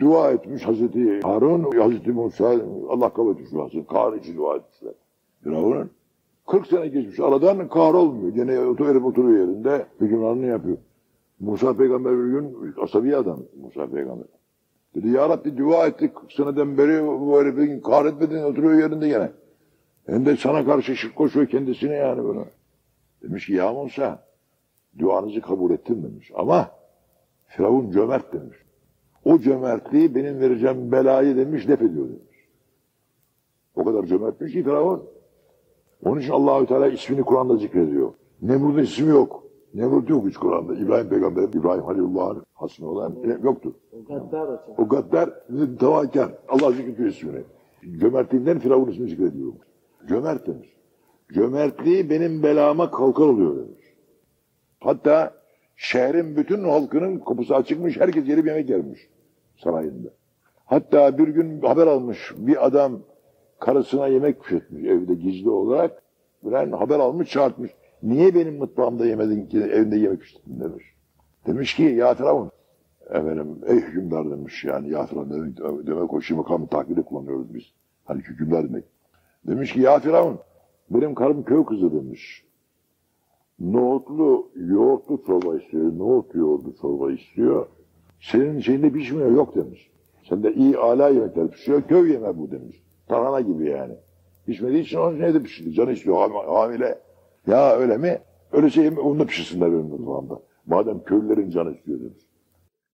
Dua etmiş Hazreti Harun, Hazreti Musa, Allah kabul etmiş duasını. Kahar için dua etmişler. Firavun'un 40 sene geçmiş. Aradan kahrolmuyor. Gene oturup oturuyor yerinde. Hükümranını yapıyor. Musa peygamber bir gün asabi adam Musa peygamber. Dedi ya Rabbi dua ettik 40 seneden beri bu herifin kahretmeden oturuyor yerinde gene. Hem de sana karşı şirk koşuyor kendisine yani bunu. Demiş ki ya Musa duanızı kabul ettim demiş. Ama Firavun cömert demiş. O cömertliği benim vereceğim belayı demiş def ediyor demiş. O kadar cömertmiş ki Firavun. Onun için Allahü Teala ismini Kur'an'da zikrediyor. Nemrut'un ismi yok. Nemrut yok hiç Kur'an'da. İbrahim peygamber, İbrahim Halilullah'ın hasmı olan yoktur. O gaddar hocam. O gaddar tavakkar. Allah zikrediyor ismini. Cömertliğinden Firavun ismini zikrediyor. Cömert demiş. Cömertliği benim belama kalkan oluyor demiş. Hatta şehrin bütün halkının kapısı açıkmış. Herkes gelip yemek yermiş sarayında. Hatta bir gün haber almış bir adam karısına yemek pişirtmiş evde gizli olarak. Bilen haber almış çağırtmış. Niye benim mutfağımda yemedin ki evinde yemek pişirdin demiş. Demiş ki ya Firavun efendim ey hükümdar demiş yani ya demek, demek o şimdi takdirde kullanıyoruz biz. Hani hükümdar demek. Demiş ki ya benim karım köy kızı demiş. Nohutlu, yoğurtlu çorba istiyor. Nohut yoğurtlu çorba istiyor. Senin şeyinde pişmiyor yok demiş. Sende iyi ala yemekler pişiyor. Köy yeme bu demiş. Tarhana gibi yani. Pişmediği için onun evde pişirdi. Canı istiyor ham- hamile. Ya öyle mi? Öyle şey mi? Onu da pişirsinler benim mutfağımda. Madem köylülerin canı istiyor demiş.